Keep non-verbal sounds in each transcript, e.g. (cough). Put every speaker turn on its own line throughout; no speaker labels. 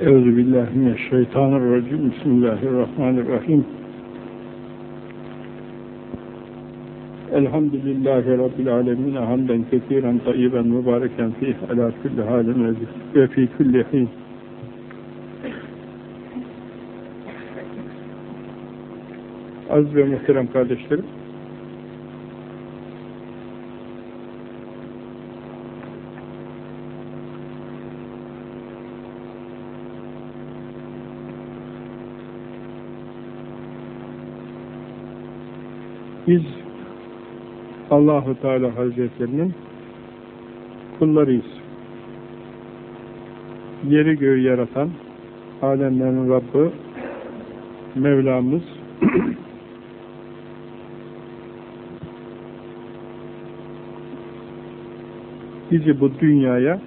Euzu billahi mineşşeytanirracim. Bismillahirrahmanirrahim. Elhamdülillahi Rabbil alemin. Hamden kesiren tayyiben mübareken fih ala kulli halin ve fi kulli hin. Aziz ve muhterem kardeşlerim, Biz Allahu Teala Hazretlerinin kullarıyız. Yeri göğü yaratan alemlerin Rabbi Mevlamız (clears throat) bizi bu dünyaya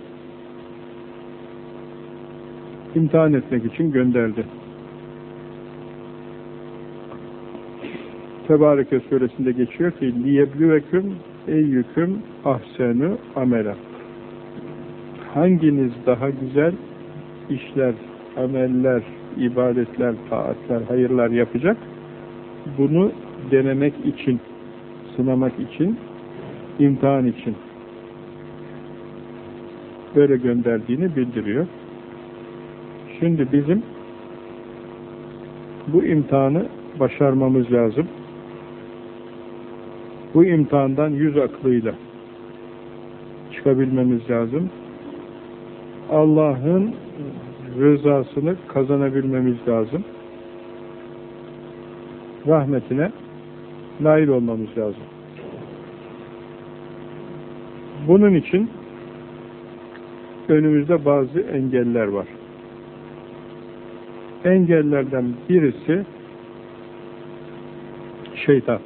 imtihan etmek için gönderdi. Tebareke suresinde geçiyor ki liyeblüveküm eyyüküm ahsenu amela. Hanginiz daha güzel işler, ameller, ibadetler, taatler, hayırlar yapacak? Bunu denemek için sınamak için imtihan için. Böyle gönderdiğini bildiriyor. Şimdi bizim bu imtihanı başarmamız lazım bu imtihandan yüz aklıyla çıkabilmemiz lazım. Allah'ın rızasını kazanabilmemiz lazım. Rahmetine nail olmamız lazım. Bunun için önümüzde bazı engeller var. Engellerden birisi şeytan.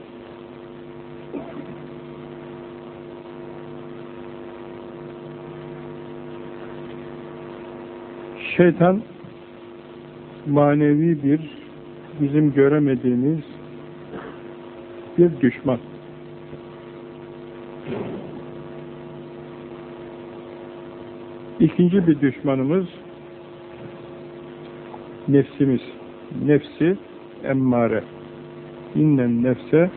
Şeytan manevi bir bizim göremediğimiz bir düşman. İkinci bir düşmanımız nefsimiz. Nefsi emmare. İnnen nefse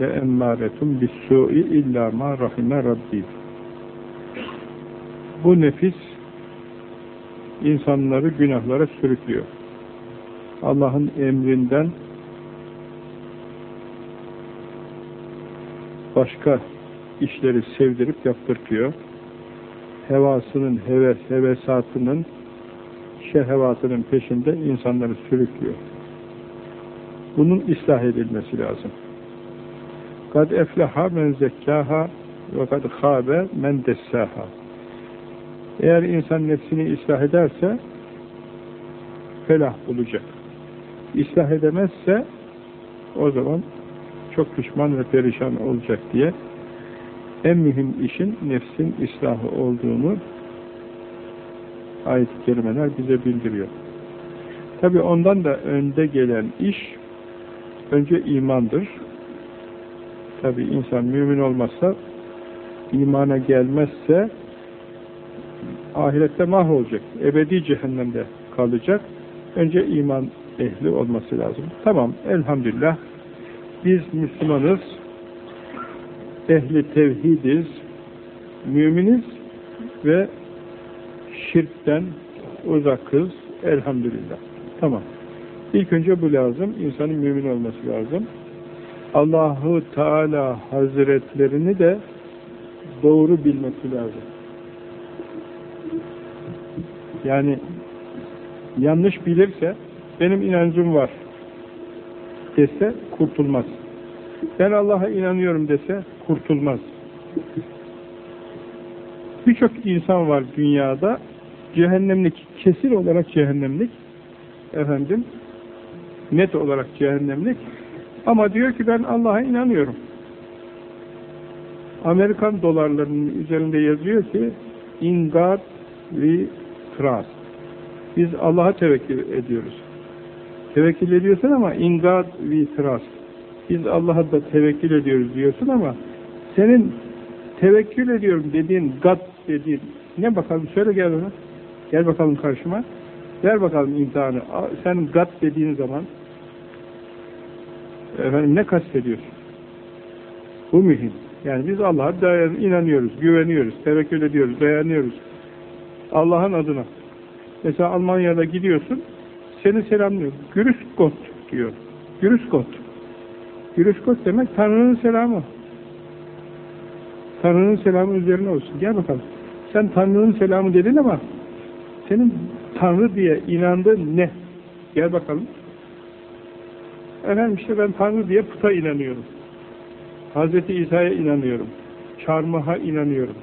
le emmâretun bis-su'i illa ma rahime rabbi. Bu nefis insanları günahlara sürüklüyor. Allah'ın emrinden başka işleri sevdirip yaptırtıyor. Hevasının, heves, hevesatının, şehvatının peşinde insanları sürüklüyor. Bunun ıslah edilmesi lazım. Efleha men zekkaha ve kad khabe men dessaha. Eğer insan nefsini ıslah ederse felah bulacak. İslah edemezse o zaman çok pişman ve perişan olacak diye en mühim işin nefsin ıslahı olduğunu ayet-i kerimeler bize bildiriyor. Tabi ondan da önde gelen iş önce imandır. Tabi insan mümin olmazsa imana gelmezse ahirette mahvolacak. Ebedi cehennemde kalacak. Önce iman ehli olması lazım. Tamam, elhamdülillah. Biz Müslümanız, ehli tevhidiz, müminiz ve şirkten uzakız, elhamdülillah. Tamam. İlk önce bu lazım, insanın mümin olması lazım. Allahu Teala Hazretlerini de doğru bilmesi lazım. Yani yanlış bilirse benim inancım var dese kurtulmaz. Ben Allah'a inanıyorum dese kurtulmaz. Birçok insan var dünyada cehennemlik, kesin olarak cehennemlik efendim net olarak cehennemlik ama diyor ki ben Allah'a inanıyorum. Amerikan dolarlarının üzerinde yazıyor ki in God we trust. Biz Allah'a tevekkül ediyoruz. Tevekkül ediyorsun ama in God we. Biz Allah'a da tevekkül ediyoruz diyorsun ama senin tevekkül ediyorum dediğin God dediğin ne bakalım söyle gel bana. Gel bakalım karşıma. Ver bakalım imtihanı. Sen gat dediğin zaman efendim ne kastediyorsun? Bu mühim. Yani biz Allah'a inanıyoruz, güveniyoruz, tevekkül ediyoruz, dayanıyoruz. Allah'ın adına. Mesela Almanya'da gidiyorsun, seni selamlıyor. Gürüskot diyor. Gürüskot. Gürüskot demek Tanrı'nın selamı. Tanrı'nın selamı üzerine olsun. Gel bakalım. Sen Tanrı'nın selamı dedin ama senin Tanrı diye inandığın ne? Gel bakalım. Efendim işte ben Tanrı diye puta inanıyorum. Hazreti İsa'ya inanıyorum. Çarmıha inanıyorum.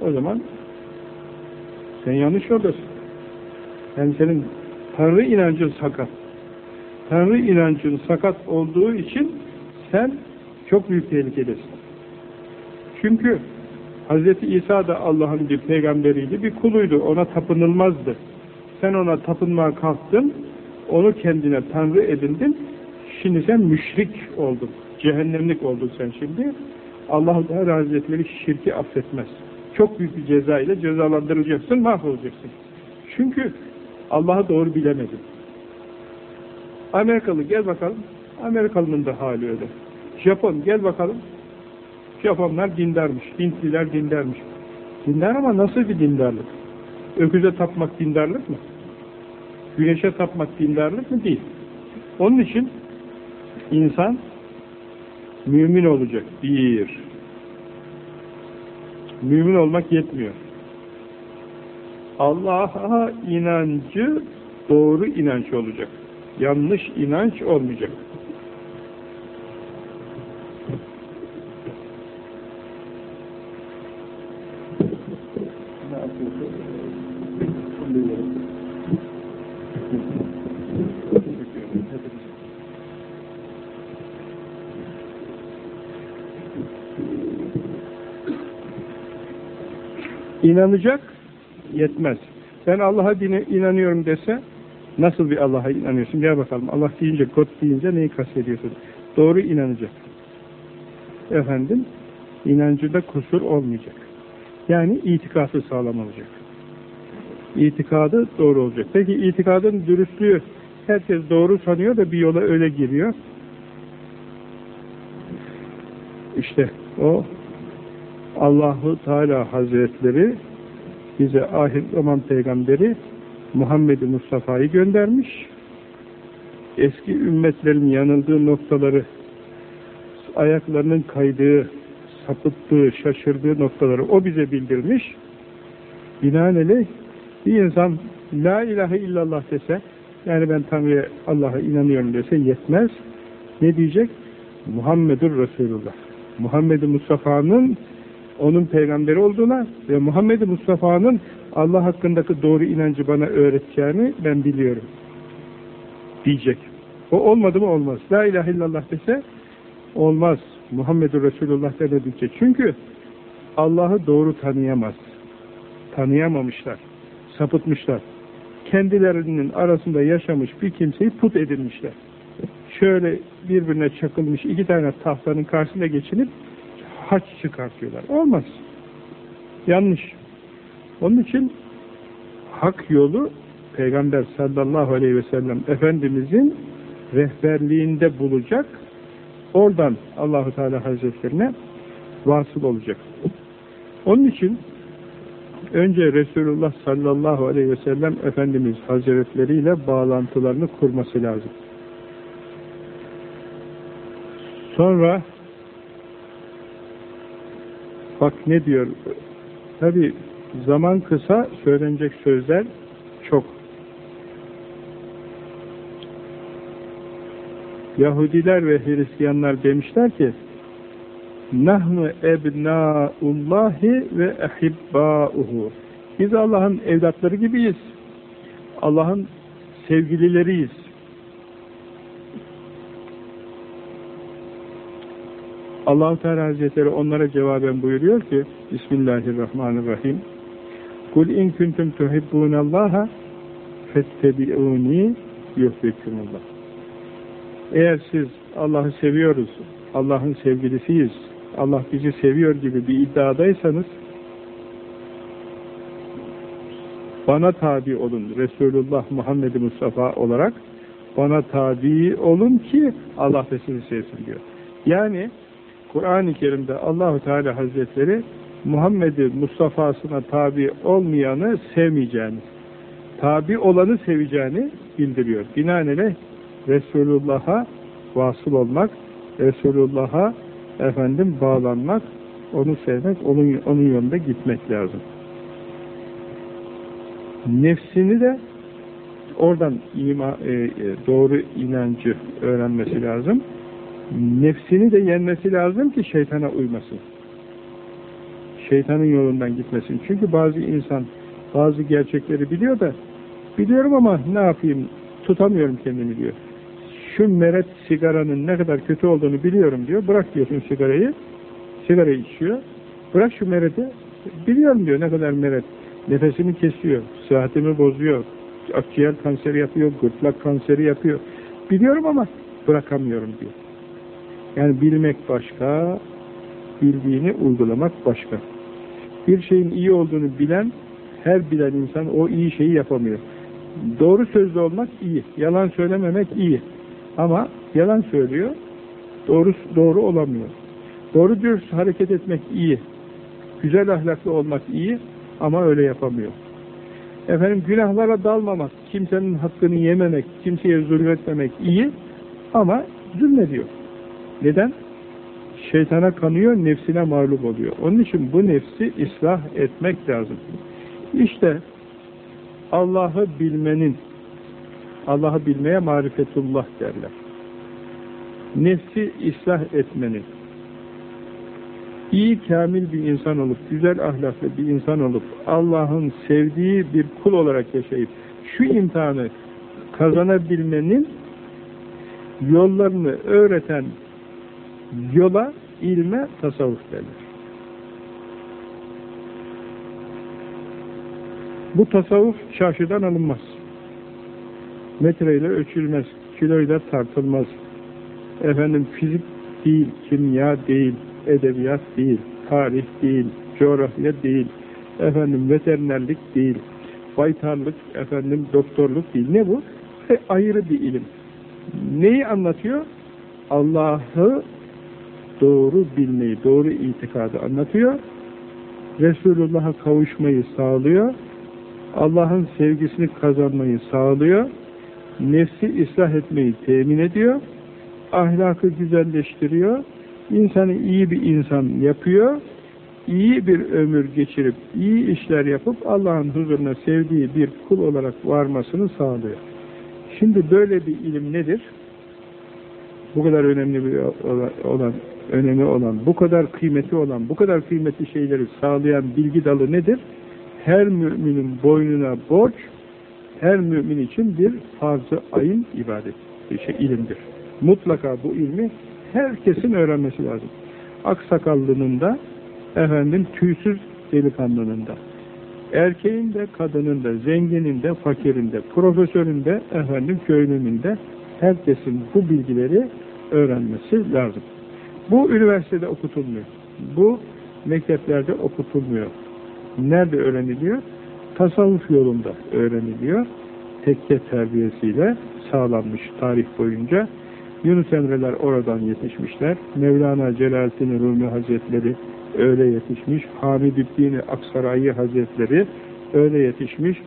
O zaman sen yanlış yoldasın. Yani senin Tanrı inancın sakat. Tanrı inancın sakat olduğu için sen çok büyük tehlikedesin. Çünkü Hz. İsa da Allah'ın bir peygamberiydi, bir kuluydu. Ona tapınılmazdı. Sen ona tapınmaya kalktın, onu kendine Tanrı edindin. Şimdi sen müşrik oldun. Cehennemlik oldun sen şimdi. Allah Teala Hazretleri şirki affetmez. Çok büyük bir ceza ile cezalandırılacaksın, mahvolacaksın. Çünkü Allah'ı doğru bilemedin. Amerikalı gel bakalım. Amerikalının da hali öyle. Japon gel bakalım. Japonlar dindarmış. Hintliler dindarmış. Dindar ama nasıl bir dindarlık? Öküze tapmak dindarlık mı? Güneşe tapmak dindarlık mı? Değil. Onun için insan mümin olacak. Bir. Mümin olmak yetmiyor. Allah'a inancı doğru inanç olacak. Yanlış inanç olmayacak. İnanacak, yetmez. Ben Allah'a inanıyorum dese, nasıl bir Allah'a inanıyorsun? Gel bakalım. Allah deyince, God deyince neyi kastediyorsun? Doğru inanacak. Efendim, inancında kusur olmayacak. Yani itikadı sağlam olacak. İtikadı doğru olacak. Peki itikadın dürüstlüğü herkes doğru sanıyor da bir yola öyle giriyor. İşte o Allahu Teala Hazretleri bize ahir zaman peygamberi Muhammed Mustafa'yı göndermiş. Eski ümmetlerin yanıldığı noktaları ayaklarının kaydığı, sapıttığı, şaşırdığı noktaları o bize bildirmiş. Binaenaleyh bir insan La ilahe illallah dese yani ben Tanrı'ya Allah'a inanıyorum dese yetmez. Ne diyecek? Muhammedur Resulullah. Muhammed Mustafa'nın onun peygamberi olduğuna ve Muhammed Mustafa'nın Allah hakkındaki doğru inancı bana öğreteceğini ben biliyorum. Diyecek. O olmadı mı olmaz. La ilahe illallah dese olmaz. Muhammedur Resulullah demedikçe. Çünkü Allah'ı doğru tanıyamaz. Tanıyamamışlar. Sapıtmışlar. Kendilerinin arasında yaşamış bir kimseyi put edinmişler. Şöyle birbirine çakılmış iki tane tahtanın karşısına geçinip haç çıkartıyorlar. Olmaz. Yanlış. Onun için hak yolu Peygamber sallallahu aleyhi ve sellem Efendimizin rehberliğinde bulacak. Oradan Allahu Teala Hazretlerine vasıl olacak. Onun için önce Resulullah sallallahu aleyhi ve sellem Efendimiz Hazretleriyle bağlantılarını kurması lazım. Sonra Bak ne diyor. Tabi zaman kısa söylenecek sözler çok. Yahudiler ve Hristiyanlar demişler ki Nahnu ebnaullahi ve ehibbauhu Biz Allah'ın evlatları gibiyiz. Allah'ın sevgilileriyiz. Allah Teala Hazretleri onlara cevaben buyuruyor ki Bismillahirrahmanirrahim Kul in kuntum tuhibbunallaha fettebi'uni yuhbikkumullah Eğer siz Allah'ı seviyoruz, Allah'ın sevgilisiyiz, Allah bizi seviyor gibi bir iddiadaysanız bana tabi olun. Resulullah Muhammed Mustafa olarak bana tabi olun ki Allah sizi sevsin diyor. Yani Kur'an-ı Kerim'de Allahu Teala Hazretleri Muhammed'i Mustafa'sına tabi olmayanı sevmeyeceğini, tabi olanı seveceğini bildiriyor. Binaenaleyh Resulullah'a vasıl olmak, Resulullah'a efendim bağlanmak, onu sevmek, onun, onun yolunda gitmek lazım. Nefsini de oradan ima, e, e, doğru inancı öğrenmesi lazım. Nefsini de yenmesi lazım ki şeytana uymasın. Şeytanın yolundan gitmesin. Çünkü bazı insan bazı gerçekleri biliyor da biliyorum ama ne yapayım tutamıyorum kendimi diyor. Şu meret sigaranın ne kadar kötü olduğunu biliyorum diyor. Bırak diyorsun sigarayı. Sigara içiyor. Bırak şu mereti. Biliyorum diyor ne kadar meret. Nefesimi kesiyor. Sıhhatimi bozuyor. Akciğer kanseri yapıyor. Gırtlak kanseri yapıyor. Biliyorum ama bırakamıyorum diyor. Yani bilmek başka, bildiğini uygulamak başka. Bir şeyin iyi olduğunu bilen, her bilen insan o iyi şeyi yapamıyor. Doğru sözlü olmak iyi, yalan söylememek iyi. Ama yalan söylüyor, doğru doğru olamıyor. Doğru dürüst hareket etmek iyi, güzel ahlaklı olmak iyi ama öyle yapamıyor. Efendim günahlara dalmamak, kimsenin hakkını yememek, kimseye zulmetmemek iyi ama zulmediyor. Neden? Şeytana kanıyor, nefsine mağlup oluyor. Onun için bu nefsi ıslah etmek lazım. İşte Allah'ı bilmenin, Allah'ı bilmeye marifetullah derler. Nefsi ıslah etmenin, iyi kamil bir insan olup, güzel ahlaklı bir insan olup, Allah'ın sevdiği bir kul olarak yaşayıp, şu imtihanı kazanabilmenin yollarını öğreten yola, ilme tasavvuf derler. Bu tasavvuf çarşıdan alınmaz. Metreyle ölçülmez, kiloyla tartılmaz. Efendim fizik değil, kimya değil, edebiyat değil, tarih değil, coğrafya değil, efendim veterinerlik değil, baytarlık, efendim doktorluk değil. Ne bu? E, ayrı bir ilim. Neyi anlatıyor? Allah'ı doğru bilmeyi, doğru itikadı anlatıyor. Resulullah'a kavuşmayı sağlıyor. Allah'ın sevgisini kazanmayı sağlıyor. Nefsi ıslah etmeyi temin ediyor. Ahlakı güzelleştiriyor. İnsanı iyi bir insan yapıyor. İyi bir ömür geçirip, iyi işler yapıp Allah'ın huzuruna sevdiği bir kul olarak varmasını sağlıyor. Şimdi böyle bir ilim nedir? Bu kadar önemli bir olan önemi olan, bu kadar kıymeti olan, bu kadar kıymetli şeyleri sağlayan bilgi dalı nedir? Her müminin boynuna borç, her mümin için bir farz-ı ayın ibadet, bir şey ilimdir. Mutlaka bu ilmi herkesin öğrenmesi lazım. Aksakallının da, efendim tüysüz delikanlının da, erkeğin de, kadının da, zenginin de, fakirin de, profesörün de, efendim köylünün de, herkesin bu bilgileri öğrenmesi lazım. Bu üniversitede okutulmuyor. Bu mekteplerde okutulmuyor. Nerede öğreniliyor? Tasavvuf yolunda öğreniliyor. Tekke terbiyesiyle sağlanmış tarih boyunca. Yunus Emre'ler oradan yetişmişler. Mevlana Celaleddin Rumi Hazretleri öyle yetişmiş. Hamid-i Aksarayi Hazretleri öyle yetişmiş.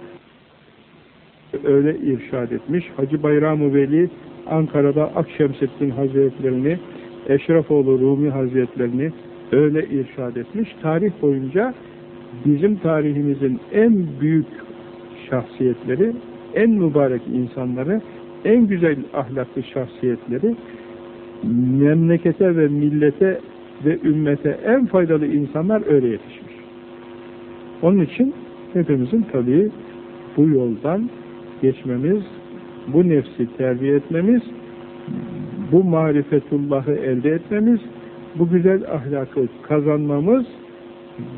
Öyle irşad etmiş. Hacı Bayram-ı Veli Ankara'da Akşemseddin Hazretlerini Eşrefoğlu Rumi Hazretlerini öyle irşad etmiş. Tarih boyunca bizim tarihimizin en büyük şahsiyetleri, en mübarek insanları, en güzel ahlaklı şahsiyetleri memlekete ve millete ve ümmete en faydalı insanlar öyle yetişmiş. Onun için hepimizin tabii bu yoldan geçmemiz, bu nefsi terbiye etmemiz, bu marifetullahı elde etmemiz, bu güzel ahlakı kazanmamız,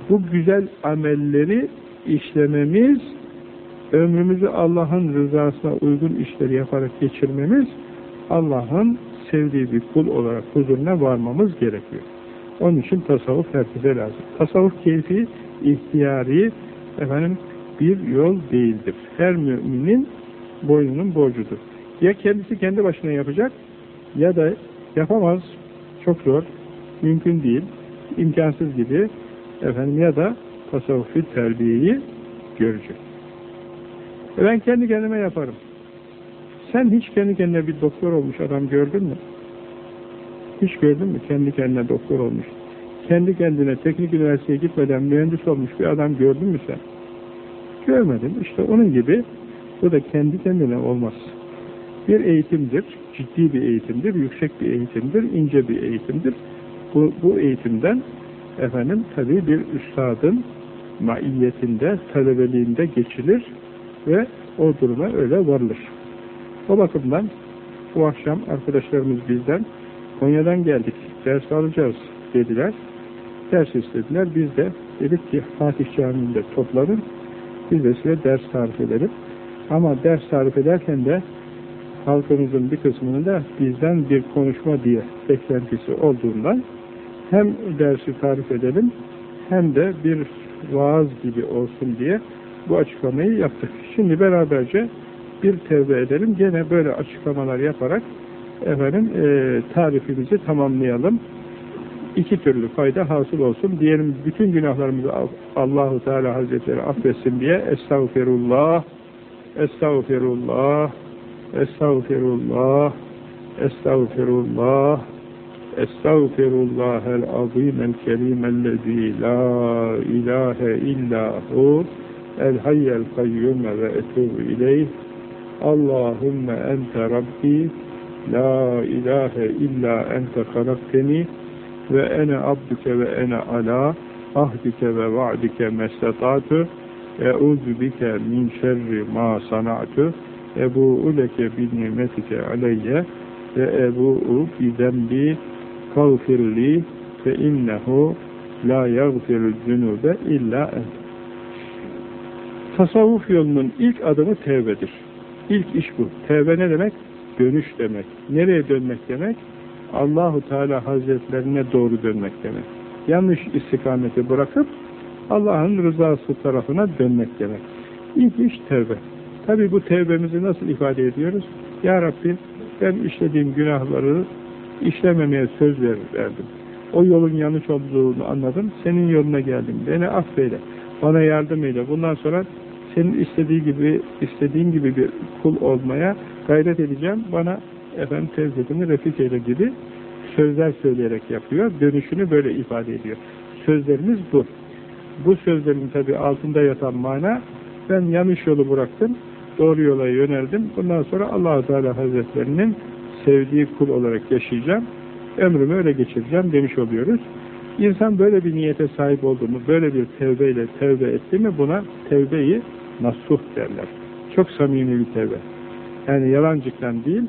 bu güzel amelleri işlememiz, ömrümüzü Allah'ın rızasına uygun işleri yaparak geçirmemiz, Allah'ın sevdiği bir kul olarak huzuruna varmamız gerekiyor. Onun için tasavvuf herkese lazım. Tasavvuf keyfi, ihtiyari, efendim, bir yol değildir. Her müminin boynunun borcudur. Ya kendisi kendi başına yapacak ya da yapamaz, çok zor, mümkün değil, imkansız gibi efendim ya da tasavvufi terbiyeyi görecek. E ben kendi kendime yaparım. Sen hiç kendi kendine bir doktor olmuş adam gördün mü? Hiç gördün mü? Kendi kendine doktor olmuş. Kendi kendine teknik üniversiteye gitmeden mühendis olmuş bir adam gördün mü sen? Görmedim. İşte onun gibi bu da kendi kendine olmaz. Bir eğitimdir, ciddi bir eğitimdir, yüksek bir eğitimdir, ince bir eğitimdir. Bu, bu eğitimden efendim tabii bir üstadın maiyetinde, talebeliğinde geçilir ve o duruma öyle varılır. O bakımdan bu akşam arkadaşlarımız bizden Konya'dan geldik, ders alacağız dediler. Ders istediler. Biz de dedik ki Fatih Camii'nde toplanın. Biz de size ders tarif edelim. Ama ders tarif ederken de halkımızın bir kısmının da bizden bir konuşma diye beklentisi olduğundan hem dersi tarif edelim hem de bir vaaz gibi olsun diye bu açıklamayı yaptık. Şimdi beraberce bir tevbe edelim. Gene böyle açıklamalar yaparak efendim e, tarifimizi tamamlayalım. İki türlü fayda hasıl olsun. Diyelim bütün günahlarımızı Allahu Teala Hazretleri affetsin diye Estağfirullah Estağfirullah Estağfirullah Estağfirullah Estağfirullahel azimel kerimellezî la ilahe illahu el hayyel kayyume ve etubu ileyh. Allahümme ente Rabbi la ilahe illa ente halakteni ve ene abduke ve ene ala ahdike ve va'dike mestatatu eûzü bike min şerri ma sana'tu ebu'u leke bin nimetike aleyye ve ebu'u bi zembi fagfirli fe innehu la yagfirul zünube illa ent. Tasavvuf yolunun ilk adımı tevbedir. İlk iş bu. Tevbe ne demek? Dönüş demek. Nereye dönmek demek? Allahu Teala Hazretlerine doğru dönmek demek. Yanlış istikameti bırakıp Allah'ın rızası tarafına dönmek demek. İlk iş tevbe. Tabi bu tevbemizi nasıl ifade ediyoruz? Ya Rabbi ben işlediğim günahları işlememeye söz verdim. O yolun yanlış olduğunu anladım. Senin yoluna geldim. Beni affeyle. Bana yardım eyle. Bundan sonra senin istediği gibi istediğin gibi bir kul olmaya gayret edeceğim. Bana efendim tevzetini refik eyle gibi sözler söyleyerek yapıyor. Dönüşünü böyle ifade ediyor. Sözlerimiz bu. Bu sözlerin tabi altında yatan mana ben yanlış yolu bıraktım. Doğru yola yöneldim. Bundan sonra allah Teala Hazretlerinin sevdiği kul olarak yaşayacağım. Ömrümü öyle geçireceğim demiş oluyoruz. İnsan böyle bir niyete sahip oldu mu, böyle bir tevbeyle tevbe etti mi buna tevbeyi nasuh derler. Çok samimi bir tevbe. Yani yalancıktan değil,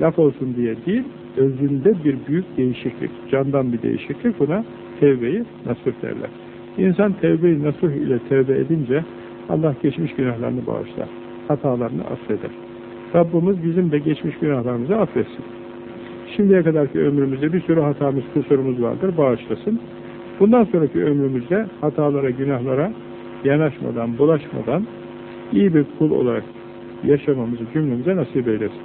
laf olsun diye değil, özünde bir büyük değişiklik, candan bir değişiklik buna tevbeyi nasuh derler. İnsan tevbeyi nasuh ile tevbe edince Allah geçmiş günahlarını bağışlar, hatalarını affeder. Rabbimiz bizim de geçmiş günahlarımızı affetsin. Şimdiye kadarki ömrümüzde bir sürü hatamız, kusurumuz vardır, bağışlasın. Bundan sonraki ömrümüzde hatalara, günahlara yanaşmadan, bulaşmadan iyi bir kul olarak yaşamamızı cümlemize nasip eylesin.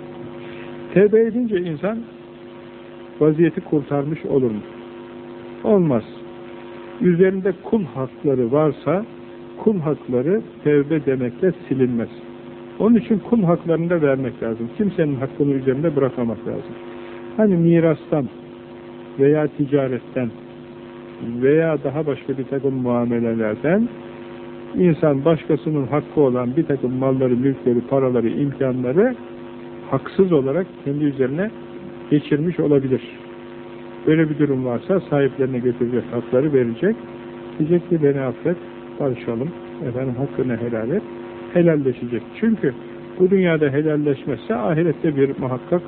Tevbe edince insan vaziyeti kurtarmış olur mu? Olmaz. Üzerinde kul hakları varsa kul hakları tevbe demekle silinmez. Onun için kul haklarını da vermek lazım. Kimsenin hakkını üzerinde bırakmamak lazım. Hani mirastan veya ticaretten veya daha başka bir takım muamelelerden insan başkasının hakkı olan bir takım malları, mülkleri, paraları, imkanları haksız olarak kendi üzerine geçirmiş olabilir. Böyle bir durum varsa sahiplerine götürecek, hakları verecek. Diyecek ki beni affet, barışalım, efendim hakkını helal et, helalleşecek. Çünkü bu dünyada helalleşmezse ahirette bir muhakkak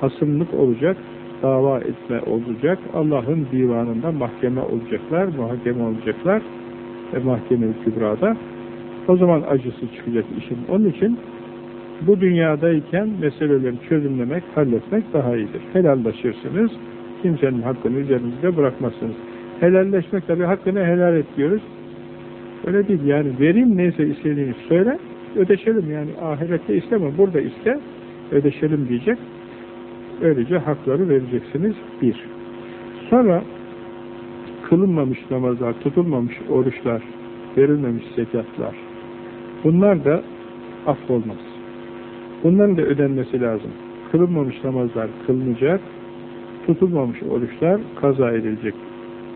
hasımlık olacak, dava etme olacak, Allah'ın divanında mahkeme olacaklar, muhakeme olacaklar ve mahkeme-i kübrada. O zaman acısı çıkacak işin. Onun için bu dünyadayken meseleleri çözümlemek, halletmek daha iyidir. Helallaşırsınız, kimsenin hakkını üzerinizde bırakmazsınız. Helalleşmek tabi hakkını helal et diyoruz. Öyle değil yani vereyim neyse istediğini söyle ödeşelim yani ahirette isteme burada iste ödeşelim diyecek. Öylece hakları vereceksiniz bir. Sonra kılınmamış namazlar, tutulmamış oruçlar, verilmemiş zekatlar. Bunlar da affolmaz. Bunların da ödenmesi lazım. Kılınmamış namazlar kılınacak, tutulmamış oruçlar kaza edilecek,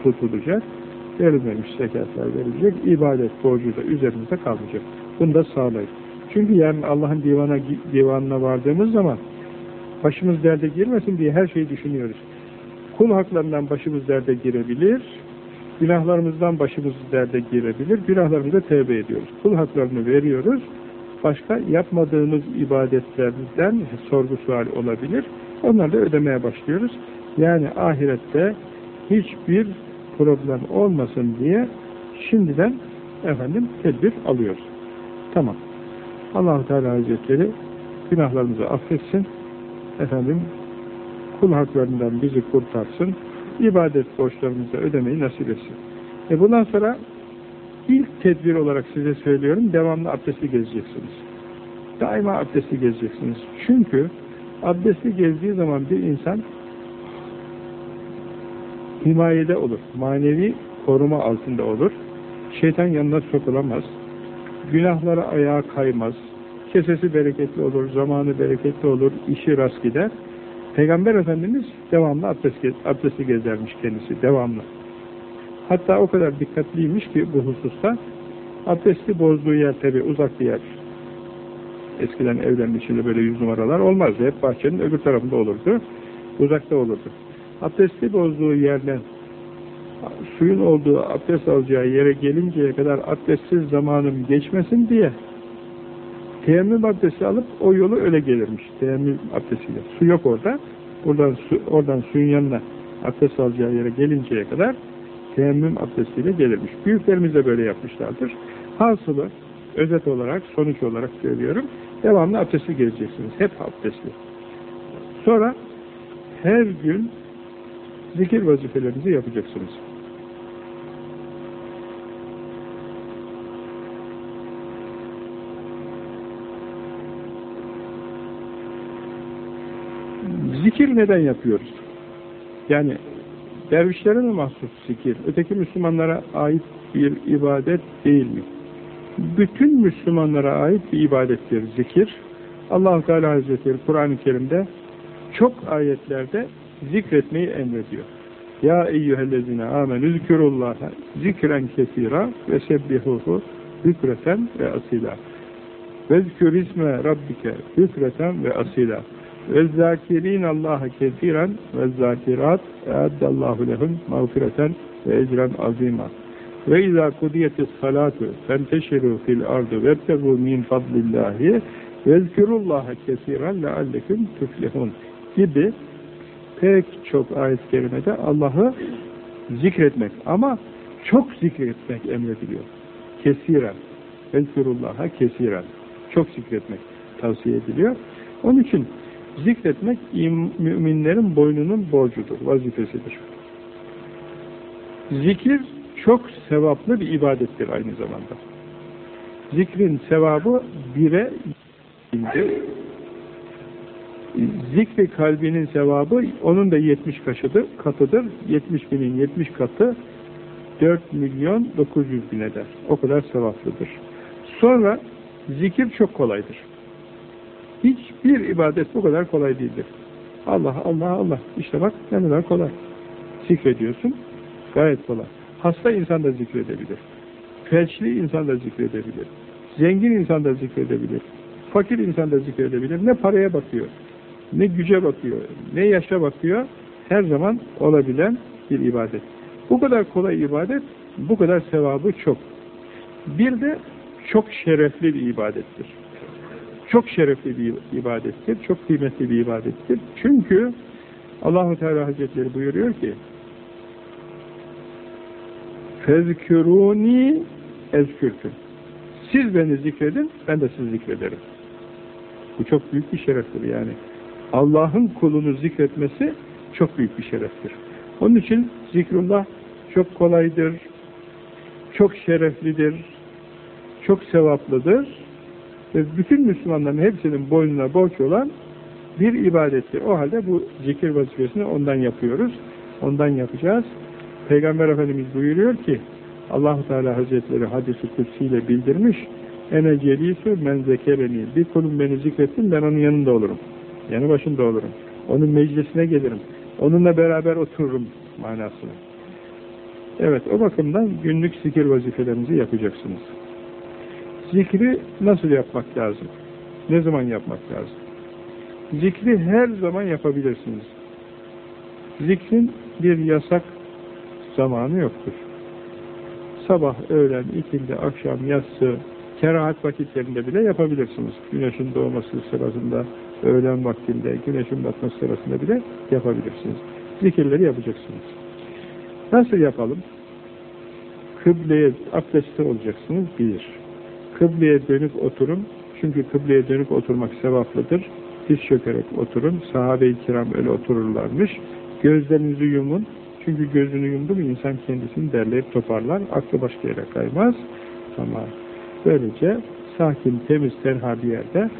tutulacak, verilmemiş zekatlar verilecek, ibadet borcu da üzerimizde kalmayacak. Bunu da sağlayın. Çünkü yarın Allah'ın divana, divanına vardığımız zaman başımız derde girmesin diye her şeyi düşünüyoruz. Kul haklarından başımız derde girebilir, günahlarımızdan başımız derde girebilir, günahlarımıza tevbe ediyoruz. Kul haklarını veriyoruz, başka yapmadığımız ibadetlerden sorgu sual olabilir, onları da ödemeye başlıyoruz. Yani ahirette hiçbir problem olmasın diye şimdiden efendim tedbir alıyoruz. Tamam. allah Teala Hazretleri günahlarımızı affetsin. Efendim kul haklarından bizi kurtarsın. ibadet borçlarımızı ödemeyi nasip etsin. E bundan sonra ilk tedbir olarak size söylüyorum devamlı abdestli gezeceksiniz. Daima abdestli gezeceksiniz. Çünkü abdestli gezdiği zaman bir insan himayede olur. Manevi koruma altında olur. Şeytan yanına sokulamaz. Günahlara ayağa kaymaz. Kesesi bereketli olur, zamanı bereketli olur, işi rast gider. Peygamber Efendimiz devamlı abdest, abdesti gezermiş kendisi, devamlı. Hatta o kadar dikkatliymiş ki bu hususta, abdesti bozduğu yer tabi uzak bir yer. Eskiden evlerin böyle yüz numaralar olmazdı. Hep bahçenin öbür tarafında olurdu. Uzakta olurdu. Abdesti bozduğu yerden suyun olduğu abdest alacağı yere gelinceye kadar abdestsiz zamanım geçmesin diye teyemmüm abdesti alıp o yolu öyle gelirmiş. Teyemmüm abdestiyle. Su yok orada. Buradan su, oradan suyun yanına abdest alacağı yere gelinceye kadar teyemmüm abdestiyle gelirmiş. Büyüklerimiz de böyle yapmışlardır. Hasılı özet olarak, sonuç olarak söylüyorum. Devamlı abdestli geleceksiniz. Hep abdestli. Sonra her gün zikir vazifelerinizi yapacaksınız. Zikir neden yapıyoruz? Yani dervişlere mi mahsus zikir? Öteki Müslümanlara ait bir ibadet değil mi? Bütün Müslümanlara ait bir ibadettir zikir. allah Teala Hazretleri Kur'an-ı Kerim'de çok ayetlerde zikretmeyi emrediyor. Ya eyyühellezine amenü zikrullaha zikren kesira ve sebbihuhu zikreten ve asila. Ve zikür isme rabbike zikreten ve asila. Ve zâkirîn Allah'a kesiren ve zâkirat eaddallahu lehum mağfireten ve ecren azîmâ. Ve izâ kudiyetis salâtu fenteşirû fil ardı vebtegû min fadlillâhi ve zikrullaha kesiren lealleküm tüflihun gibi pek çok ayet-i kerimede Allah'ı zikretmek ama çok zikretmek emrediliyor. Kesiren. Ezkurullah'a kesiren. Çok zikretmek tavsiye ediliyor. Onun için zikretmek müminlerin boynunun borcudur, vazifesidir. Zikir çok sevaplı bir ibadettir aynı zamanda. Zikrin sevabı bire indir zikri kalbinin sevabı onun da 70 kaşıdır, katıdır. 70 binin 70 katı 4 milyon 900 bin eder. O kadar sevaplıdır. Sonra zikir çok kolaydır. Hiçbir ibadet bu kadar kolay değildir. Allah, Allah, Allah. İşte bak ne kadar kolay. Zikrediyorsun. Gayet kolay. Hasta insan da zikredebilir. Felçli insan da zikredebilir. Zengin insan da zikredebilir. Fakir insan da zikredebilir. Ne paraya bakıyor ne güce bakıyor, ne yaşa bakıyor, her zaman olabilen bir ibadet. Bu kadar kolay ibadet, bu kadar sevabı çok. Bir de çok şerefli bir ibadettir. Çok şerefli bir ibadettir, çok kıymetli bir ibadettir. Çünkü Allahu Teala Hazretleri buyuruyor ki Fezküruni ezkürküm. Siz beni zikredin, ben de sizi zikrederim. Bu çok büyük bir şereftir yani. Allah'ın kulunu zikretmesi çok büyük bir şereftir. Onun için zikrullah çok kolaydır, çok şereflidir, çok sevaplıdır ve bütün Müslümanların hepsinin boynuna borç olan bir ibadettir. O halde bu zikir vazifesini ondan yapıyoruz. Ondan yapacağız. Peygamber Efendimiz buyuruyor ki Allahu Teala Hazretleri hadisi kutsiyle bildirmiş. Ene celîsü men zekereni. Bir kulum beni zikretsin ben onun yanında olurum. Yanı başında olurum. Onun meclisine gelirim. Onunla beraber otururum manasını. Evet o bakımdan günlük zikir vazifelerinizi yapacaksınız. Zikri nasıl yapmak lazım? Ne zaman yapmak lazım? Zikri her zaman yapabilirsiniz. Zikrin bir yasak zamanı yoktur. Sabah, öğlen, ikindi, akşam, yatsı, kerahat vakitlerinde bile yapabilirsiniz. Güneşin doğması sırasında, öğlen vaktinde, güneşin batması sırasında bile yapabilirsiniz. Zikirleri yapacaksınız. Nasıl yapalım? Kıbleye abdestli olacaksınız, bir. Kıbleye dönük oturun, çünkü kıbleye dönük oturmak sevaplıdır. Diz çökerek oturun, sahabe-i kiram öyle otururlarmış. Gözlerinizi yumun, çünkü gözünü yumdu mu insan kendisini derleyip toparlar, aklı başka yere kaymaz. Ama böylece sakin, temiz, tenha bir yerde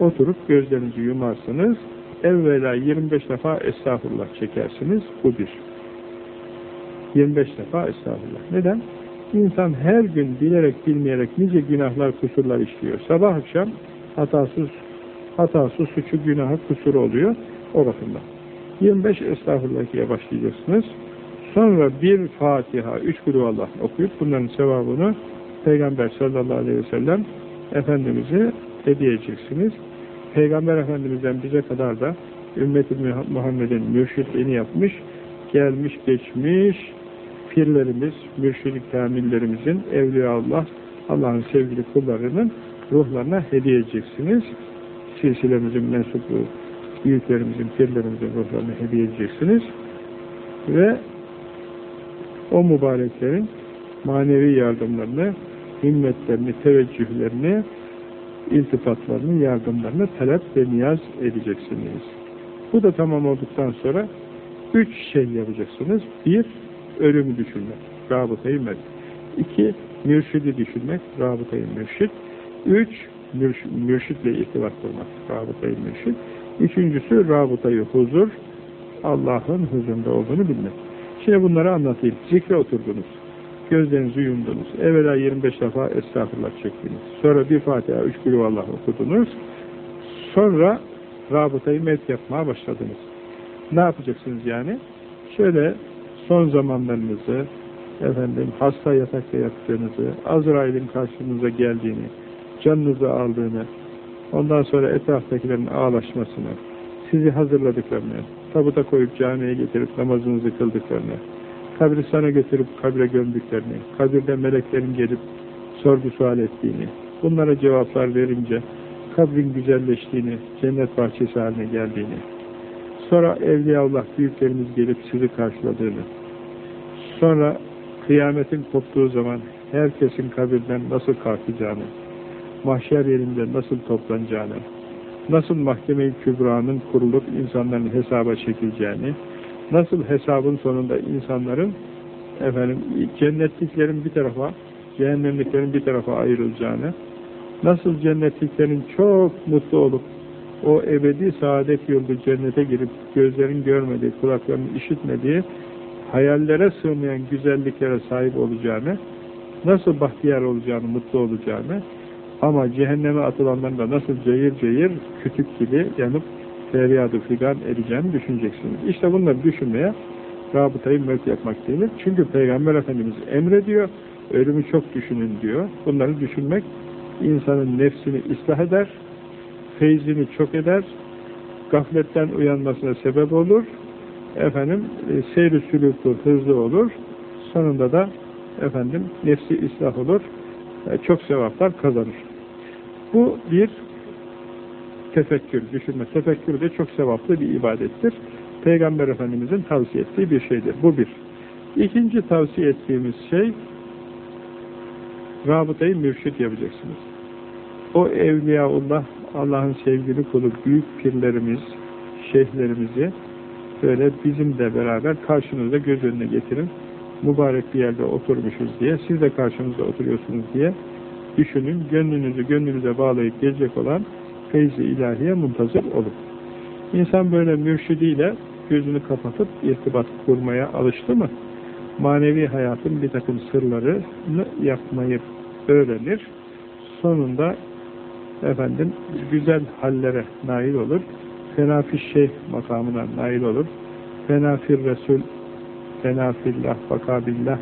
oturup gözlerinizi yumarsınız. Evvela 25 defa estağfurullah çekersiniz. Bu bir. 25 defa estağfurullah. Neden? İnsan her gün bilerek bilmeyerek nice günahlar, kusurlar işliyor. Sabah akşam hatasız, hatası, suçu, günahı, kusuru oluyor. O bakımdan. 25 estağfurullah diye başlayacaksınız. Sonra bir Fatiha, üç Allah okuyup bunların sevabını Peygamber sallallahu aleyhi ve sellem Efendimiz'e edeceksiniz. Peygamber Efendimiz'den bize kadar da ümmeti Muhammed'in mürşitliğini yapmış, gelmiş geçmiş pirlerimiz, mürşidik kamillerimizin, Evliya Allah, Allah'ın sevgili kullarının ruhlarına hediye edeceksiniz. Silsilemizin mensubu büyüklerimizin, pirlerimizin ruhlarına hediye edeceksiniz. Ve o mübareklerin manevi yardımlarını, himmetlerini, teveccühlerini, iltifatlarını, yardımlarını talep ve niyaz edeceksiniz. Bu da tamam olduktan sonra üç şey yapacaksınız. Bir, ölümü düşünmek, rabıtayı med. İki, mürşidi düşünmek, rabıtayı mürşid. Üç, mürş mürşidle irtibat kurmak, rabıtayı mürşid. Üçüncüsü, rabıtayı huzur, Allah'ın huzurunda olduğunu bilmek. Şimdi bunları anlatayım. Zikre oturdunuz. Gözlerinizi yumdunuz. Evvela 25 defa estağfurullah çektiniz. Sonra bir Fatiha, üç Allah okudunuz. Sonra rabıtayı met yapmaya başladınız. Ne yapacaksınız yani? Şöyle son zamanlarınızı, efendim hasta yatakta yattığınızı, Azrail'in karşınıza geldiğini, canınızı aldığını, ondan sonra etraftakilerin ağlaşmasını, sizi hazırladıklarını, tabuta koyup camiye getirip namazınızı kıldıklarını, kabristana götürüp kabre gömdüklerini, kabirde meleklerin gelip sorgu sual ettiğini, bunlara cevaplar verince kabrin güzelleştiğini, cennet bahçesi haline geldiğini, sonra Evliyaullah büyüklerimiz gelip sizi karşıladığını, sonra kıyametin koptuğu zaman herkesin kabirden nasıl kalkacağını, mahşer yerinde nasıl toplanacağını, nasıl mahkeme-i kübranın kurulup insanların hesaba çekileceğini, nasıl hesabın sonunda insanların efendim cennetliklerin bir tarafa, cehennemliklerin bir tarafa ayrılacağını, nasıl cennetliklerin çok mutlu olup o ebedi saadet yolda cennete girip gözlerin görmediği, kulakların işitmediği, hayallere sığmayan güzelliklere sahip olacağını, nasıl bahtiyar olacağını, mutlu olacağını, ama cehenneme atılanların da nasıl cayır cayır kütük gibi yanıp feryadı figan edeceğini düşüneceksiniz. İşte bunları düşünmeye rabıtayı mevt yapmak denir. Çünkü Peygamber Efendimiz emrediyor, ölümü çok düşünün diyor. Bunları düşünmek insanın nefsini ıslah eder, feyzini çok eder, gafletten uyanmasına sebep olur, efendim e, seyri sülükü hızlı olur, sonunda da efendim nefsi ıslah olur, çok sevaplar kazanır. Bu bir tefekkür, düşünme. Tefekkür de çok sevaplı bir ibadettir. Peygamber Efendimizin tavsiye ettiği bir şeydir. Bu bir. İkinci tavsiye ettiğimiz şey rabıtayı mürşit yapacaksınız. O Evliyaullah, Allah'ın sevgili kulu, büyük pirlerimiz, şeyhlerimizi böyle bizim de beraber karşınızda göz önüne getirin. Mübarek bir yerde oturmuşuz diye, siz de karşımızda oturuyorsunuz diye düşünün, gönlünüzü gönlünüze bağlayıp gelecek olan feyzi ilahiye muntazır olun. İnsan böyle mürşidiyle gözünü kapatıp irtibat kurmaya alıştı mı, manevi hayatın bir takım sırlarını yapmayı öğrenir. Sonunda efendim güzel hallere nail olur. Fenafil şeyh makamına nail olur. Fenafil Resul, fenafillah, vakabillah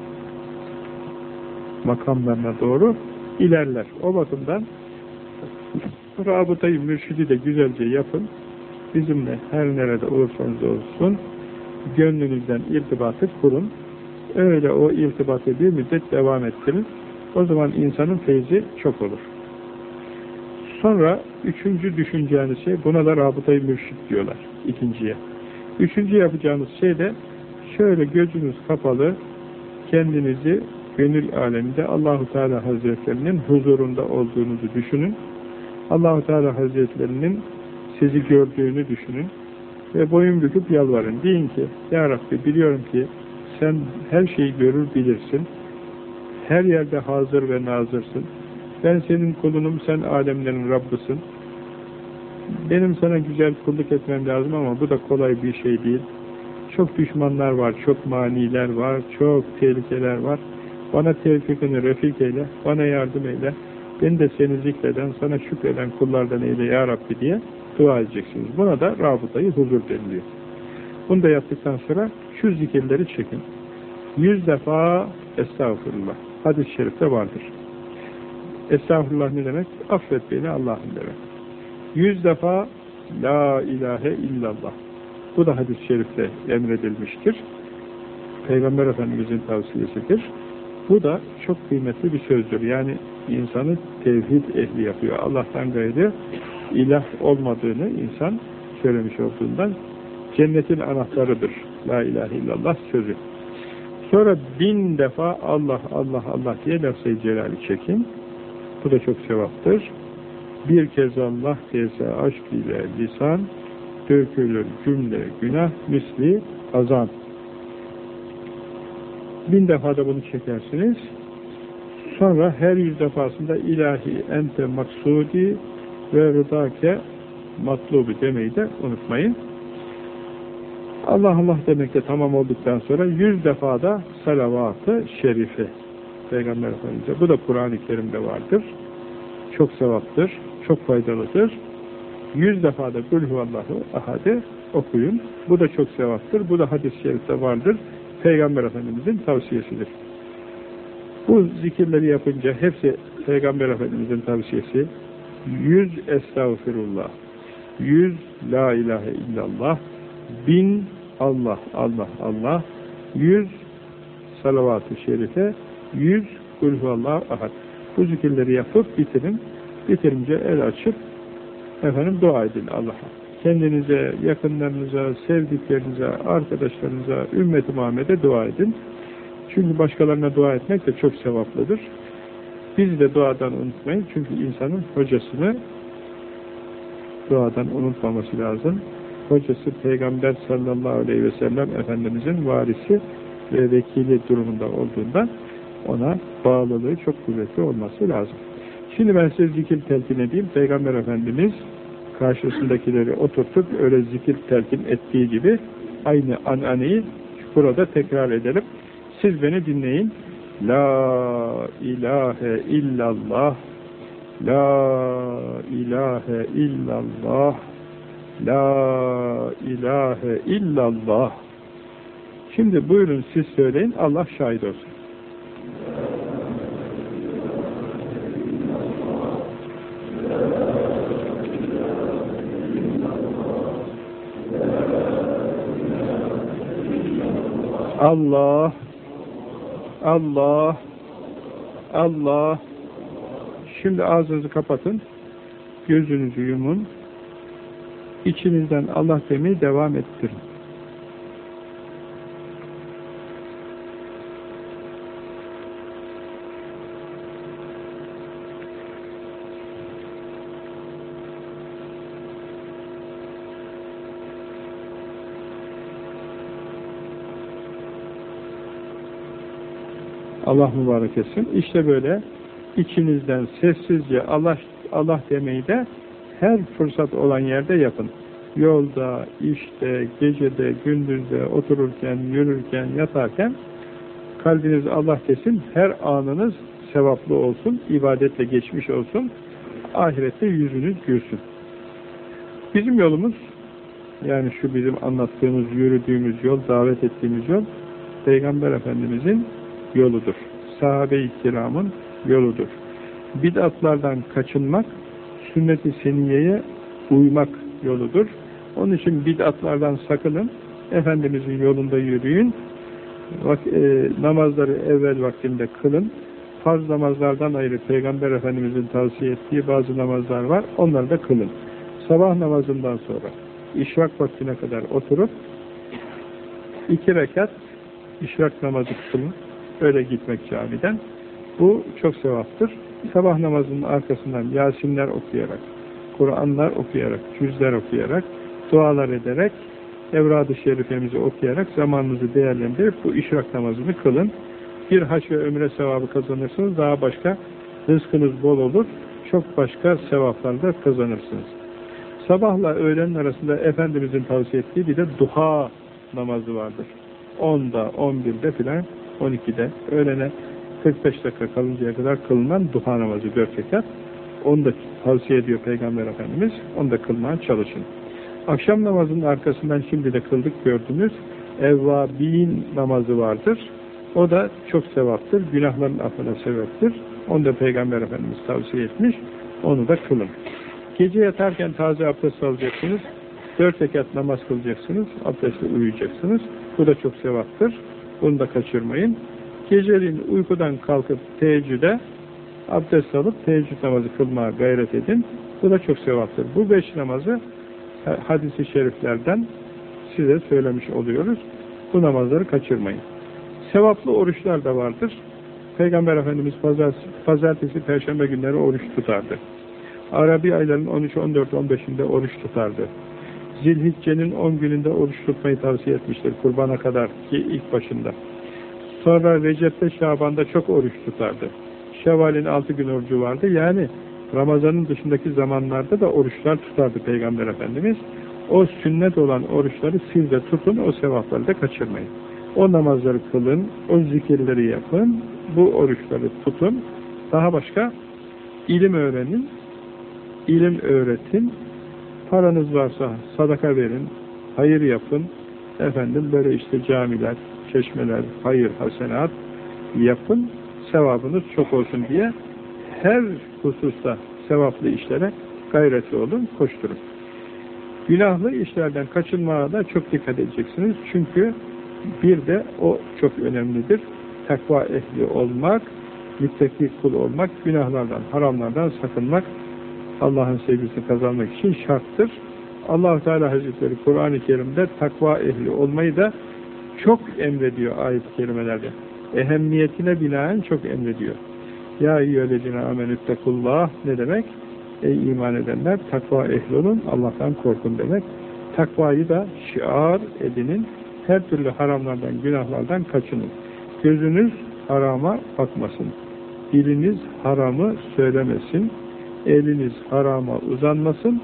makamlarına doğru ilerler. O bakımdan rabıtayı mürşidi de güzelce yapın. Bizimle her nerede olursanız olsun gönlünüzden irtibatı kurun. Öyle o irtibatı bir müddet devam ettirin. O zaman insanın feyzi çok olur. Sonra üçüncü düşüneceğiniz şey, buna da rabıtayı mürşit diyorlar ikinciye. Üçüncü yapacağınız şey de şöyle gözünüz kapalı kendinizi gönül aleminde Allahu Teala Hazretlerinin huzurunda olduğunuzu düşünün. Allahu Teala Hazretlerinin sizi gördüğünü düşünün ve boyun büküp yalvarın. Deyin ki, Ya Rabbi biliyorum ki sen her şeyi görür bilirsin. Her yerde hazır ve nazırsın. Ben senin kulunum, sen alemlerin Rabbısın. Benim sana güzel kulluk etmem lazım ama bu da kolay bir şey değil. Çok düşmanlar var, çok maniler var, çok tehlikeler var. Bana tevfikini refik eyle, bana yardım eyle. Beni de seni zikreden, sana şükreden kullardan eyle ya Rabbi diye dua edeceksiniz. Buna da rabıtayı huzur deniliyor. Bunu da yaptıktan sonra şu zikirleri çekin. Yüz defa estağfurullah. Hadis-i şerifte vardır. Estağfurullah ne demek? Affet beni Allah'ım demek. Yüz defa La ilahe illallah. Bu da hadis-i şerifte emredilmiştir. Peygamber Efendimizin tavsiyesidir. Bu da çok kıymetli bir sözdür. Yani insanı tevhid ehli yapıyor. Allah'tan gayrı ilah olmadığını insan söylemiş olduğundan cennetin anahtarıdır. La ilahe illallah sözü. Sonra bin defa Allah Allah Allah diye lafz-ı celali çekin. Bu da çok sevaptır. Bir kez Allah dese aşk ile lisan dökülür cümle günah misli azan. Bin defa da bunu çekersiniz. Sonra her yüz defasında ilahi ente maksudi ve rıdake matlubu demeyi de unutmayın. Allah Allah demek de tamam olduktan sonra yüz defa da salavat-ı şerife Peygamber Efendimiz'e. Bu da Kur'an-ı Kerim'de vardır. Çok sevaptır, çok faydalıdır. Yüz defa da Gülhuvallahu ahade okuyun. Bu da çok sevaptır. Bu da hadis-i şerifte vardır. Peygamber Efendimiz'in tavsiyesidir. Bu zikirleri yapınca hepsi Peygamber Efendimiz'in tavsiyesi. Yüz estağfirullah, yüz la ilahe illallah, bin Allah, Allah, Allah, yüz salavat-ı şerife, yüz kulhuallahu ahad. Bu zikirleri yapıp bitirin. Bitirince el açıp efendim dua edin Allah'a. Kendinize, yakınlarınıza, sevdiklerinize, arkadaşlarınıza, ümmet-i Muhammed'e dua edin. Çünkü başkalarına dua etmek de çok sevaplıdır. Biz de duadan unutmayın. Çünkü insanın hocasını duadan unutmaması lazım. Hocası Peygamber sallallahu aleyhi ve sellem Efendimizin varisi ve vekili durumunda olduğundan ona bağlılığı çok kuvvetli olması lazım. Şimdi ben size zikir telkin edeyim. Peygamber Efendimiz karşısındakileri oturtup öyle zikir telkin ettiği gibi aynı ananeyi burada tekrar edelim. Siz beni dinleyin. La ilahe illallah La ilahe illallah La ilahe illallah Şimdi buyurun siz söyleyin Allah şahit olsun. Allah Allah Allah Şimdi ağzınızı kapatın. Gözünüzü yumun. İçinizden Allah demeyi devam ettirin. Allah mübarek etsin. İşte böyle içinizden sessizce Allah Allah demeyi de her fırsat olan yerde yapın. Yolda, işte, gecede, gündüzde, otururken, yürürken, yatarken kalbiniz Allah desin, her anınız sevaplı olsun, ibadetle geçmiş olsun, ahirette yüzünüz gülsün. Bizim yolumuz, yani şu bizim anlattığımız, yürüdüğümüz yol, davet ettiğimiz yol, Peygamber Efendimizin yoludur. Sahabe-i kiramın yoludur. Bid'atlardan kaçınmak, sünnet-i seniyeye uymak yoludur. Onun için bid'atlardan sakının, Efendimizin yolunda yürüyün, e, namazları evvel vaktinde kılın, farz namazlardan ayrı Peygamber Efendimizin tavsiye ettiği bazı namazlar var, onları da kılın. Sabah namazından sonra işrak vaktine kadar oturup iki rekat işrak namazı kılın, öyle gitmek camiden. Bu çok sevaptır. Sabah namazının arkasından Yasinler okuyarak, Kur'anlar okuyarak, cüzler okuyarak, dualar ederek, Evrad-ı Şerifemizi okuyarak zamanınızı değerlendirip bu işrak namazını kılın. Bir haç ve ömre sevabı kazanırsınız. Daha başka rızkınız bol olur. Çok başka sevaplar da kazanırsınız. Sabahla öğlenin arasında Efendimizin tavsiye ettiği bir de duha namazı vardır. 10'da, 11'de filan, 12'de öğlene 45 dakika kalıncaya kadar kılınan duha namazı 4 rekat. Onu da tavsiye ediyor Peygamber Efendimiz. Onu da kılmaya çalışın. Akşam namazının arkasından şimdi de kıldık gördünüz. Evvabin namazı vardır. O da çok sevaptır. Günahların affına sebeptir. Onu da Peygamber Efendimiz tavsiye etmiş. Onu da kılın. Gece yatarken taze abdest alacaksınız. Dört rekat namaz kılacaksınız. Abdestle uyuyacaksınız. Bu da çok sevaptır. Bunu da kaçırmayın. Geceliğin uykudan kalkıp teheccüde abdest alıp teheccüd namazı kılmaya gayret edin. Bu da çok sevaptır. Bu beş namazı hadisi şeriflerden size söylemiş oluyoruz. Bu namazları kaçırmayın. Sevaplı oruçlar da vardır. Peygamber Efendimiz pazartesi, perşembe günleri oruç tutardı. Arabi ayların 13, 14, 15'inde oruç tutardı. Zilhicce'nin 10 gününde oruç tutmayı tavsiye etmiştir kurbana kadar ki ilk başında. Sonra Recep'te, Şaban'da çok oruç tutardı. Şevval'in 6 gün orucu vardı. Yani Ramazan'ın dışındaki zamanlarda da oruçlar tutardı Peygamber Efendimiz. O sünnet olan oruçları siz de tutun, o sevapları da kaçırmayın. O namazları kılın, o zikirleri yapın, bu oruçları tutun. Daha başka ilim öğrenin, ilim öğretin, paranız varsa sadaka verin, hayır yapın, efendim böyle işte camiler, çeşmeler, hayır, hasenat yapın, sevabınız çok olsun diye her hususta sevaplı işlere gayretli olun, koşturun. Günahlı işlerden kaçınmaya da çok dikkat edeceksiniz. Çünkü bir de o çok önemlidir. Takva ehli olmak, müttaki kul olmak, günahlardan, haramlardan sakınmak, Allah'ın sevgisini kazanmak için şarttır. allah Teala Hazretleri Kur'an-ı Kerim'de takva ehli olmayı da çok emrediyor ayet-i kerimelerde. Ehemmiyetine binaen çok emrediyor. Ya eyyühellezine amenüttekullah ne demek? Ey iman edenler takva ehli olun, Allah'tan korkun demek. Takvayı da şiar edinin, her türlü haramlardan, günahlardan kaçının. Gözünüz harama bakmasın. Diliniz haramı söylemesin. Eliniz harama uzanmasın.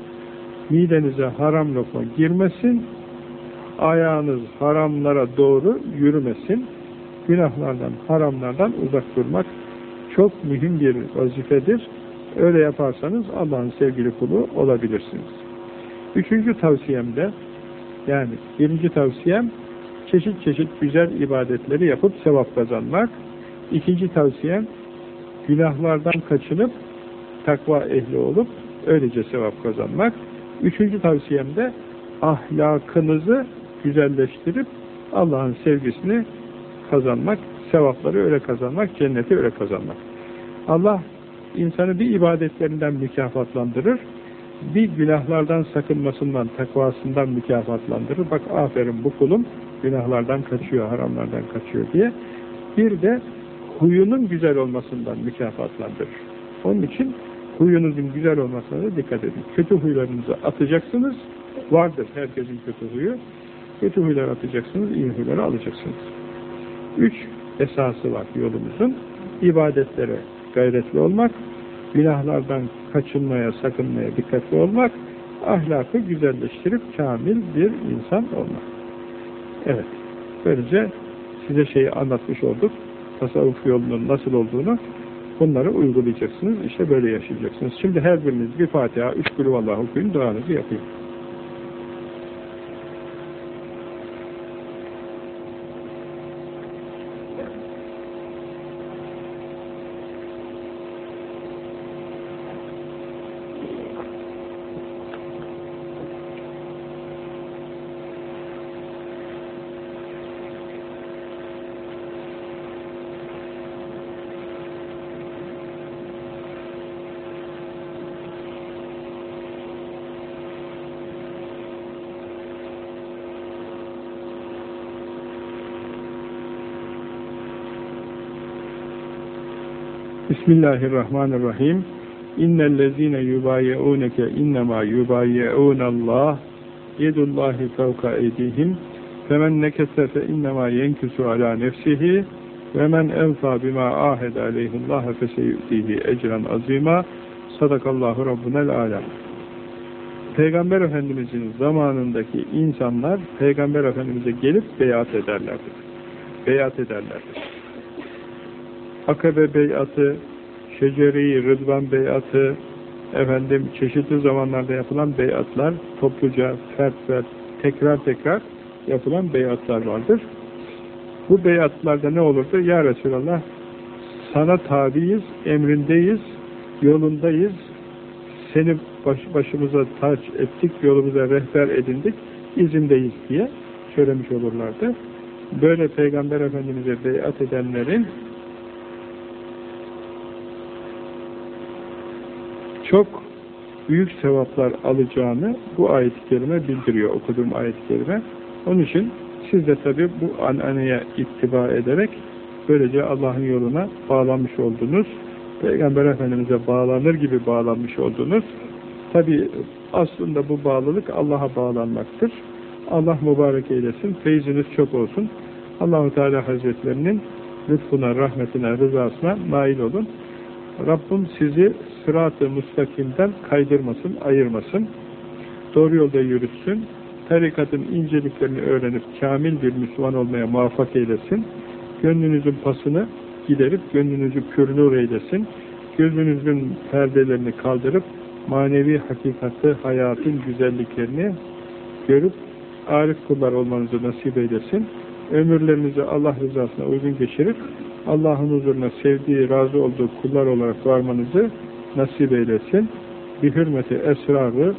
Midenize haram lokma girmesin. Ayağınız haramlara doğru yürümesin. Günahlardan, haramlardan uzak durmak çok mühim bir vazifedir. Öyle yaparsanız Allah'ın sevgili kulu olabilirsiniz. Üçüncü tavsiyemde, yani birinci tavsiyem, çeşit çeşit güzel ibadetleri yapıp sevap kazanmak. İkinci tavsiyem, günahlardan kaçınıp, takva ehli olup, öylece sevap kazanmak. Üçüncü tavsiyem de, ahlakınızı güzelleştirip, Allah'ın sevgisini kazanmak, sevapları öyle kazanmak, cenneti öyle kazanmak. Allah insanı bir ibadetlerinden mükafatlandırır, bir günahlardan sakınmasından, takvasından mükafatlandırır. Bak aferin bu kulum günahlardan kaçıyor, haramlardan kaçıyor diye. Bir de huyunun güzel olmasından mükafatlandırır. Onun için huyunuzun güzel olmasına da dikkat edin. Kötü huylarınızı atacaksınız. Vardır herkesin kötü huyu. Kötü huylar atacaksınız, iyi huyları alacaksınız. Üç esası var yolumuzun. İbadetlere gayretli olmak, günahlardan kaçınmaya, sakınmaya dikkatli olmak, ahlakı güzelleştirip kamil bir insan olmak. Evet, böylece size şeyi anlatmış olduk, tasavvuf yolunun nasıl olduğunu, bunları uygulayacaksınız, işte böyle yaşayacaksınız. Şimdi her biriniz bir Fatiha, üç kulüvallah okuyun, duanızı yapın. Bismillahirrahmanirrahim. İnnellezîne yubâyeûneke innemâ yubâyeûnallâh yedullâhi fevka eydihim femen nekese fe innemâ yenkisu alâ nefsihi ve men enfâ bimâ âhed aleyhullâhe feseyü'tihi ecran azîmâ sadakallahu rabbunel âlâ Peygamber Efendimizin zamanındaki insanlar Peygamber Efendimiz'e gelip beyat ederlerdi. Beyat ederlerdi. Akabe beyatı, Şeceri, Rıdvan beyatı, efendim çeşitli zamanlarda yapılan beyatlar, topluca, fert fert, tekrar tekrar yapılan beyatlar vardır. Bu beyatlarda ne olurdu? Ya Resulallah, sana tabiiz, emrindeyiz, yolundayız, seni baş, başımıza taç ettik, yolumuza rehber edindik, izindeyiz diye söylemiş olurlardı. Böyle Peygamber Efendimiz'e beyat edenlerin çok büyük sevaplar alacağını bu ayet-i kerime bildiriyor, okuduğum ayet-i kerime. Onun için siz de tabi bu ananeye ittiba ederek böylece Allah'ın yoluna bağlanmış oldunuz. Peygamber Efendimiz'e bağlanır gibi bağlanmış oldunuz. Tabi aslında bu bağlılık Allah'a bağlanmaktır. Allah mübarek eylesin, feyziniz çok olsun. Allahu Teala Hazretlerinin lütfuna, rahmetine, rızasına nail olun. Rabbim sizi sırat-ı müstakimden kaydırmasın, ayırmasın. Doğru yolda yürütsün. Tarikatın inceliklerini öğrenip kamil bir Müslüman olmaya muvaffak eylesin. Gönlünüzün pasını giderip gönlünüzü pürnur eylesin. Gözünüzün perdelerini kaldırıp manevi hakikati, hayatın güzelliklerini görüp arif kullar olmanızı nasip eylesin. Ömürlerinizi Allah rızasına uygun geçirip Allah'ın huzuruna sevdiği, razı olduğu kullar olarak varmanızı nasip eylesin. Bir hürmeti esrarı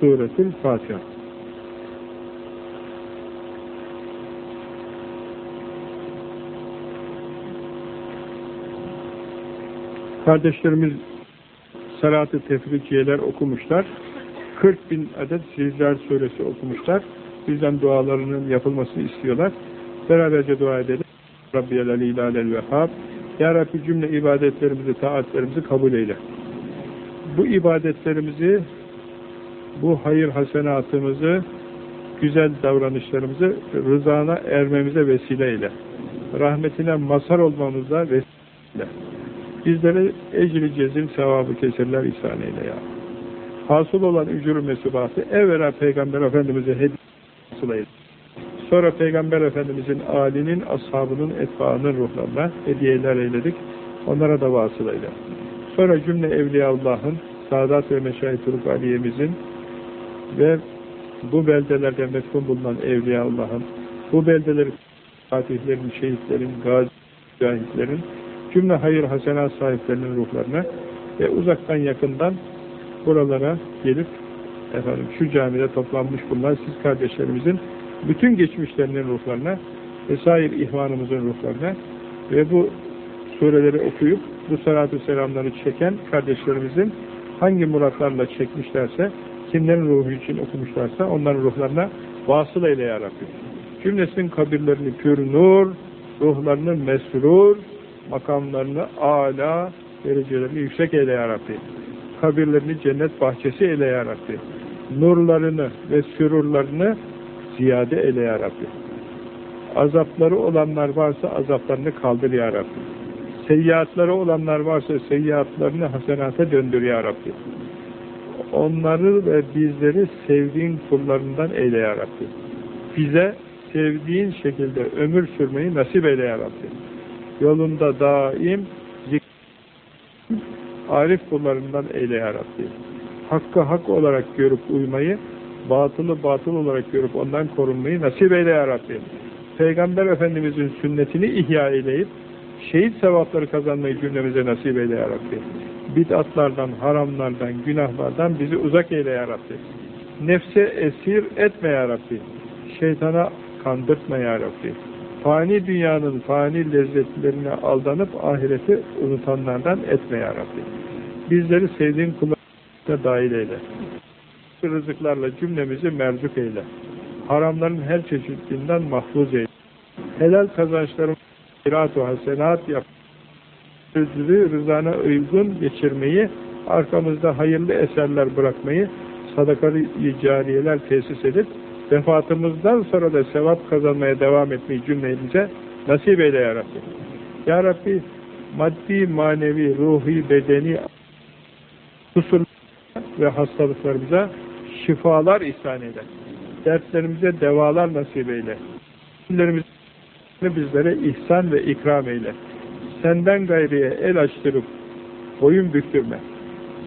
suretül Fatiha. Kardeşlerimiz salat-ı tefriciyeler okumuşlar. 40 bin adet Zilzal suresi okumuşlar. Bizden dualarının yapılmasını istiyorlar. Beraberce dua edelim. Rabbiyel aleyhi alel vehhab. Ya Rabbi cümle ibadetlerimizi, taatlerimizi kabul eyle. Bu ibadetlerimizi, bu hayır hasenatımızı, güzel davranışlarımızı rızana ermemize vesile eyle. Rahmetine mazhar olmamıza vesile. Bizlere ecri cezim sevabı kesirler ihsan eyle ya. Hasıl olan ücur mesubatı evvela Peygamber Efendimiz'e hediye. Sonra Peygamber Efendimiz'in âlinin, ashabının, etbaının ruhlarına hediyeler eyledik. Onlara da vasıl eyle. Sonra cümle Evliyaullah'ın, Sadat ve Meşahit Turuk Aliye'mizin ve bu beldelerde metfun bulunan Evliyaullah'ın, bu beldeleri fatihlerin, şehitlerin, gazi, cahitlerin, cümle hayır hasenat sahiplerinin ruhlarına ve uzaktan yakından buralara gelip efendim şu camide toplanmış bulunan siz kardeşlerimizin bütün geçmişlerinin ruhlarına vesaire ihvanımızın ruhlarına ve bu sureleri okuyup bu salatü selamları çeken kardeşlerimizin hangi muratlarla çekmişlerse kimlerin ruhu için okumuşlarsa onların ruhlarına vasıl eyle ya Rabbi. Cümlesinin kabirlerini pür nur, ruhlarını mesrur, makamlarını âlâ, derecelerini yüksek eyle ya. Kabirlerini cennet bahçesi eyle ya. Nurlarını ve sürurlarını ziyade eyle ya. Azapları olanlar varsa azaplarını kaldır ya. Seyyiatları olanlar varsa seyyiatlarını hasenata döndür ya Rabbi. Onları ve bizleri sevdiğin kullarından eyle ya Rabbi. Bize sevdiğin şekilde ömür sürmeyi nasip eyle ya Rabbi. Yolunda daim arif kullarından eyle ya Rabbi. Hakkı hak olarak görüp uymayı, batılı batıl olarak görüp ondan korunmayı nasip eyle ya Rabbi. Peygamber Efendimizin sünnetini ihya eyleyip, şehit sevapları kazanmayı cümlemize nasip eyle ya Rabbi. Bid'atlardan, haramlardan, günahlardan bizi uzak eyle ya Rabbi. Nefse esir etme ya Rabbi. Şeytana kandırtma ya Rabbi. Fani dünyanın fani lezzetlerine aldanıp ahireti unutanlardan etme ya Rabbi. Bizleri sevdiğin kullarına dahil eyle. Rızıklarla cümlemizi merzuk eyle. Haramların her çeşitliğinden mahfuz eyle. Helal kazançlarımı Kiraat-ı hasenat yap. Sözlü rızana uygun geçirmeyi, arkamızda hayırlı eserler bırakmayı, sadakalı cariyeler tesis edip, vefatımızdan sonra da sevap kazanmaya devam etmeyi cümlemize nasip eyle ya Rabbi. Ya Rabbi, maddi, manevi, ruhi, bedeni, kusur ve hastalıklarımıza şifalar ihsan eyle. Dertlerimize devalar nasip eyle. Günlerimizi bizlere ihsan ve ikram eyle. Senden gayriye el açtırıp boyun büktürme.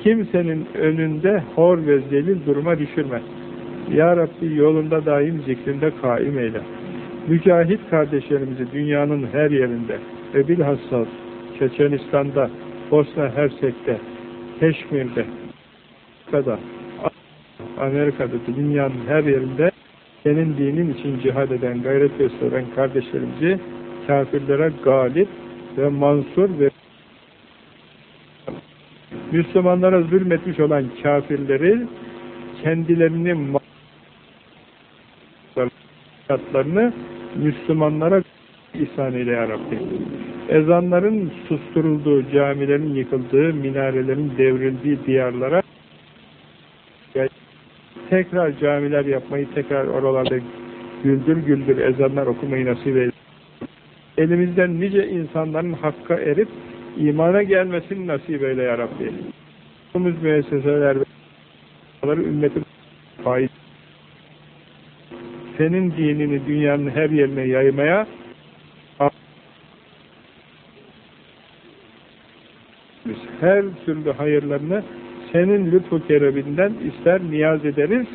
Kimsenin önünde hor ve zelil duruma düşürme. Ya Rabbi yolunda daim zikrinde kaim eyle. Mücahit kardeşlerimizi dünyanın her yerinde ve bilhassa Çeçenistan'da, Bosna Hersek'te, Keşmir'de, Amerika'da, Amerika'da, dünyanın her yerinde senin dinin için cihad eden, gayret gösteren kardeşlerimizi kafirlere galip ve mansur ve Müslümanlara zulmetmiş olan kafirleri kendilerini hayatlarını Müslümanlara ihsan eyle ya Rabbi. Ezanların susturulduğu, camilerin yıkıldığı, minarelerin devrildiği diyarlara tekrar camiler yapmayı, tekrar oralarda güldür güldür ezanlar okumayı nasip eyle. Elimizden nice insanların hakka erip imana gelmesini nasip eyle ya Rabbi. Umuz müesseseler ve ümmetin faiz senin dinini dünyanın her yerine yaymaya her türlü hayırlarını senin lütfu kerebinden ister niyaz ederiz.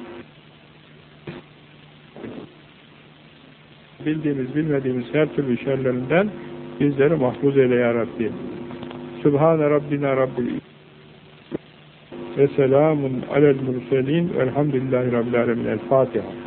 Bildiğimiz, bilmediğimiz her türlü şerlerinden bizleri mahfuz eyle ya Rabbi. Sübhane Rabbina Rabbil ve selamun alel murselin velhamdülillahi Rabbil alemin. El Fatiha.